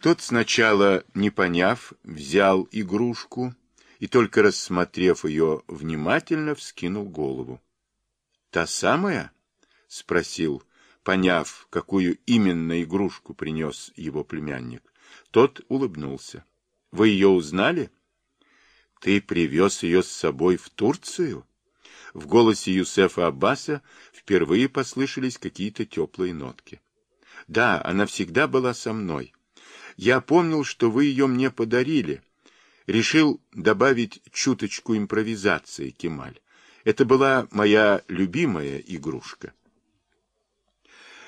Тот сначала, не поняв, взял игрушку и, только рассмотрев ее внимательно, вскинул голову. — Та самая? — спросил, поняв, какую именно игрушку принес его племянник. Тот улыбнулся. — Вы ее узнали? — Ты привез ее с собой в Турцию? В голосе Юсефа Аббаса впервые послышались какие-то теплые нотки. — Да, она всегда была со мной. Я помнил, что вы ее мне подарили. Решил добавить чуточку импровизации, Кемаль. Это была моя любимая игрушка.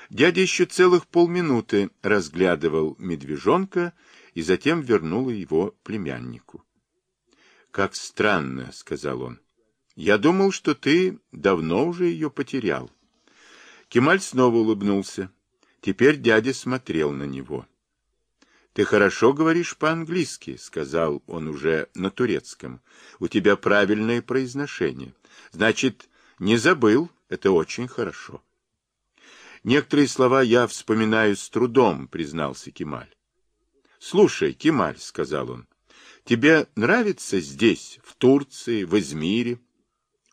Дядя еще целых полминуты разглядывал медвежонка и затем вернул его племяннику. «Как странно», — сказал он. «Я думал, что ты давно уже ее потерял». Кемаль снова улыбнулся. Теперь дядя смотрел на него. «Ты хорошо говоришь по-английски», — сказал он уже на турецком. «У тебя правильное произношение. Значит, не забыл, это очень хорошо». «Некоторые слова я вспоминаю с трудом», — признался Кемаль. «Слушай, Кемаль», — сказал он, — «тебе нравится здесь, в Турции, в Измире?»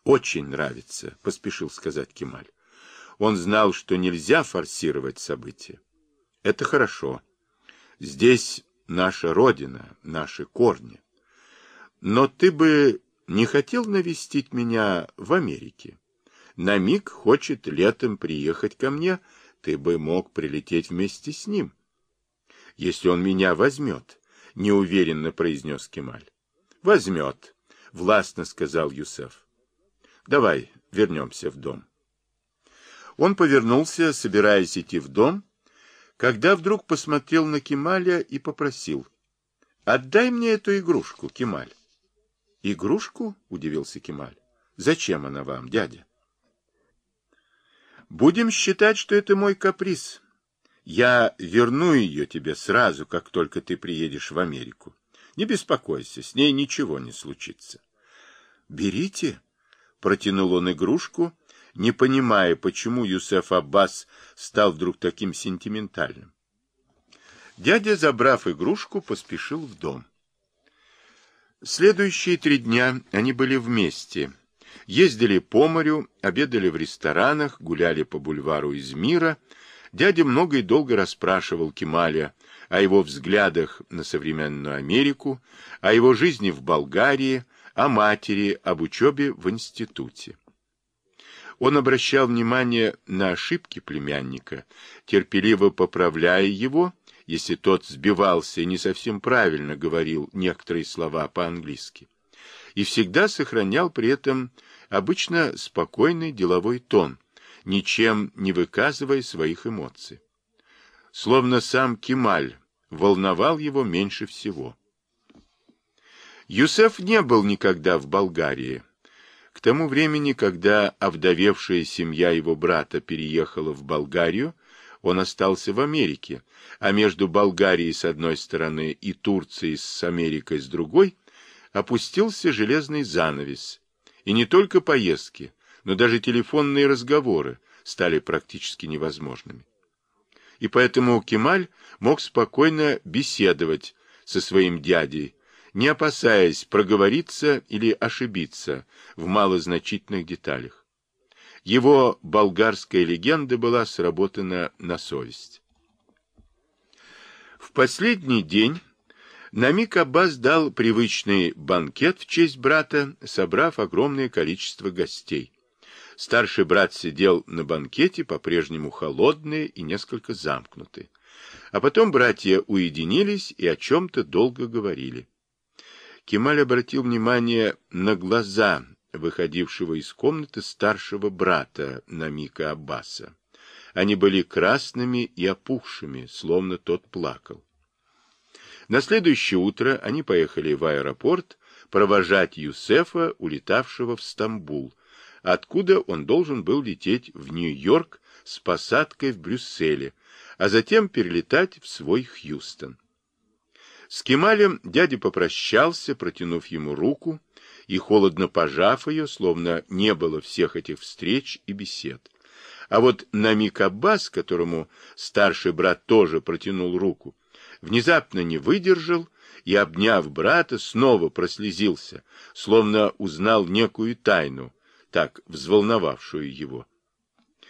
«Очень нравится», — поспешил сказать Кемаль. Он знал, что нельзя форсировать события. «Это хорошо». Здесь наша родина, наши корни. Но ты бы не хотел навестить меня в Америке? На миг хочет летом приехать ко мне, ты бы мог прилететь вместе с ним. Если он меня возьмет, — неуверенно произнес Кемаль. Возьмет, — властно сказал Юсеф. Давай вернемся в дом. Он повернулся, собираясь идти в дом, когда вдруг посмотрел на Кемаля и попросил. — Отдай мне эту игрушку, Кемаль. — Игрушку? — удивился Кемаль. — Зачем она вам, дядя? — Будем считать, что это мой каприз. Я верну ее тебе сразу, как только ты приедешь в Америку. Не беспокойся, с ней ничего не случится. — Берите, — протянул он игрушку, не понимая, почему Юсеф Аббас стал вдруг таким сентиментальным. Дядя, забрав игрушку, поспешил в дом. Следующие три дня они были вместе. Ездили по морю, обедали в ресторанах, гуляли по бульвару Измира. Дядя много и долго расспрашивал Кемаля о его взглядах на современную Америку, о его жизни в Болгарии, о матери, об учебе в институте. Он обращал внимание на ошибки племянника, терпеливо поправляя его, если тот сбивался и не совсем правильно говорил некоторые слова по-английски, и всегда сохранял при этом обычно спокойный деловой тон, ничем не выказывая своих эмоций. Словно сам Кемаль волновал его меньше всего. Юсеф не был никогда в Болгарии, к тому времени, когда овдовевшая семья его брата переехала в Болгарию, он остался в Америке, а между Болгарией с одной стороны и Турцией с Америкой с другой опустился железный занавес. И не только поездки, но даже телефонные разговоры стали практически невозможными. И поэтому Кемаль мог спокойно беседовать со своим дядей, не опасаясь проговориться или ошибиться в малозначительных деталях. Его болгарская легенда была сработана на совесть. В последний день Намик Аббас дал привычный банкет в честь брата, собрав огромное количество гостей. Старший брат сидел на банкете, по-прежнему холодный и несколько замкнутый. А потом братья уединились и о чем-то долго говорили. Кемаль обратил внимание на глаза выходившего из комнаты старшего брата Намика Аббаса. Они были красными и опухшими, словно тот плакал. На следующее утро они поехали в аэропорт провожать Юсефа, улетавшего в Стамбул, откуда он должен был лететь в Нью-Йорк с посадкой в Брюсселе, а затем перелетать в свой Хьюстон. С Кемалем дядя попрощался, протянув ему руку, и холодно пожав ее, словно не было всех этих встреч и бесед. А вот Намик Аббас, которому старший брат тоже протянул руку, внезапно не выдержал и, обняв брата, снова прослезился, словно узнал некую тайну, так взволновавшую его.